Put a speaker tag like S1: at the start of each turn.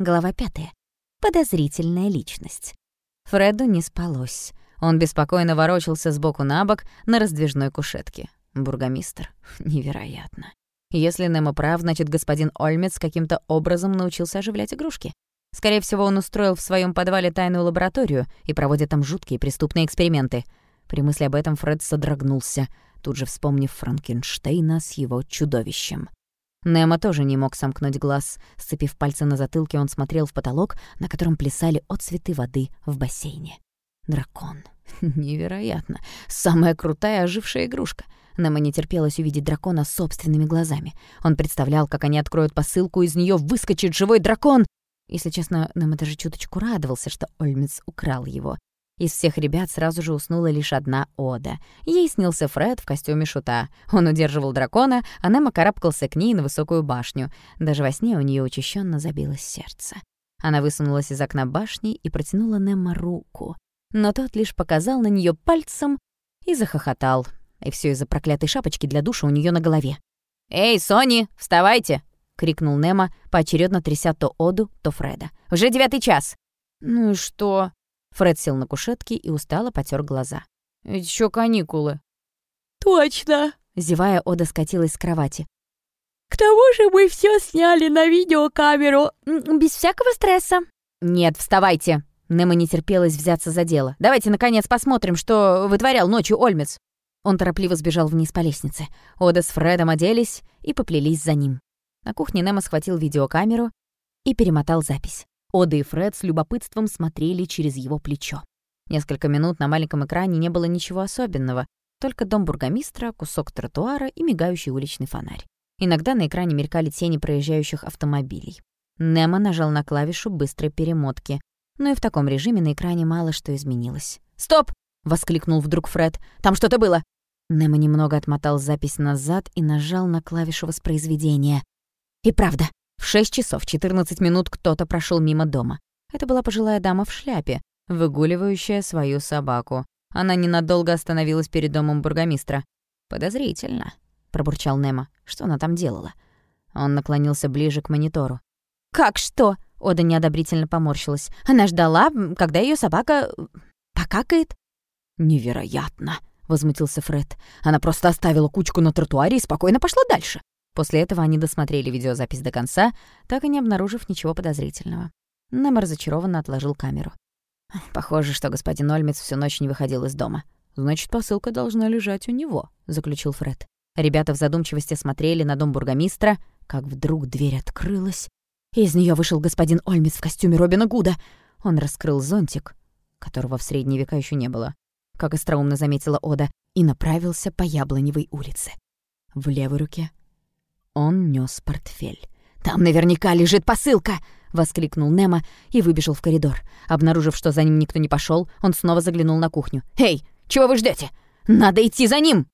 S1: Глава пятая. Подозрительная личность. Фреду не спалось. Он беспокойно ворочался с боку на бок на раздвижной кушетке. Бургомистр. Невероятно. Если Немо прав, значит, господин Ольмец каким-то образом научился оживлять игрушки. Скорее всего, он устроил в своем подвале тайную лабораторию и проводит там жуткие преступные эксперименты. При мысли об этом Фред содрогнулся, тут же вспомнив Франкенштейна с его чудовищем. Немо тоже не мог сомкнуть глаз. Сцепив пальцы на затылке, он смотрел в потолок, на котором плясали отцветы воды в бассейне. Дракон. Невероятно. Самая крутая ожившая игрушка. Немо не терпелось увидеть дракона собственными глазами. Он представлял, как они откроют посылку, из нее выскочит живой дракон. Если честно, Немо даже чуточку радовался, что Ольмец украл его. Из всех ребят сразу же уснула лишь одна Ода. Ей снился Фред в костюме шута. Он удерживал дракона, а Немо карабкался к ней на высокую башню. Даже во сне у нее учащенно забилось сердце. Она высунулась из окна башни и протянула Немо руку. Но тот лишь показал на нее пальцем и захохотал. И все из-за проклятой шапочки для душа у нее на голове. «Эй, Сони, вставайте!» — крикнул Немо, поочередно тряся то Оду, то Фреда. «Уже девятый час!» «Ну и что?» Фред сел на кушетке и устало потер глаза. «Ведь ещё каникулы».
S2: «Точно!»
S1: Зевая, Ода скатилась с кровати.
S2: «К тому же мы все сняли на видеокамеру, без всякого стресса».
S1: «Нет, вставайте!» Немо не терпелось взяться за дело. «Давайте, наконец, посмотрим, что вытворял ночью Ольмец». Он торопливо сбежал вниз по лестнице. Ода с Фредом оделись и поплелись за ним. На кухне Немо схватил видеокамеру и перемотал запись. Ода и Фред с любопытством смотрели через его плечо. Несколько минут на маленьком экране не было ничего особенного, только дом бургомистра, кусок тротуара и мигающий уличный фонарь. Иногда на экране мелькали тени проезжающих автомобилей. Немо нажал на клавишу быстрой перемотки, но и в таком режиме на экране мало что изменилось. «Стоп!» — воскликнул вдруг Фред. «Там что-то было!» Немо немного отмотал запись назад и нажал на клавишу воспроизведения. И правда, в 6 часов 14 минут кто-то прошел мимо дома. Это была пожилая дама в шляпе, выгуливающая свою собаку. Она ненадолго остановилась перед домом бургомистра. «Подозрительно», — пробурчал Немо. «Что она там делала?» Он наклонился ближе к монитору. «Как что?» — Ода неодобрительно поморщилась. «Она ждала, когда ее собака... покакает». «Невероятно!» — возмутился Фред. «Она просто оставила кучку на тротуаре и спокойно пошла дальше». После этого они досмотрели видеозапись до конца, так и не обнаружив ничего подозрительного. Нэм разочарованно отложил камеру. «Похоже, что господин Ольмец всю ночь не выходил из дома. Значит, посылка должна лежать у него», — заключил Фред. Ребята в задумчивости смотрели на дом бургомистра, как вдруг дверь открылась, и из нее вышел господин Ольмец в костюме Робина Гуда. Он раскрыл зонтик, которого в средние века еще не было, как остроумно заметила Ода, и направился по Яблоневой улице. В левой руке он нёс портфель. «Там наверняка лежит посылка!» — воскликнул Немо и выбежал в коридор. Обнаружив, что за ним никто не пошёл, он снова заглянул на кухню. «Эй, чего вы ждёте? Надо идти за ним!»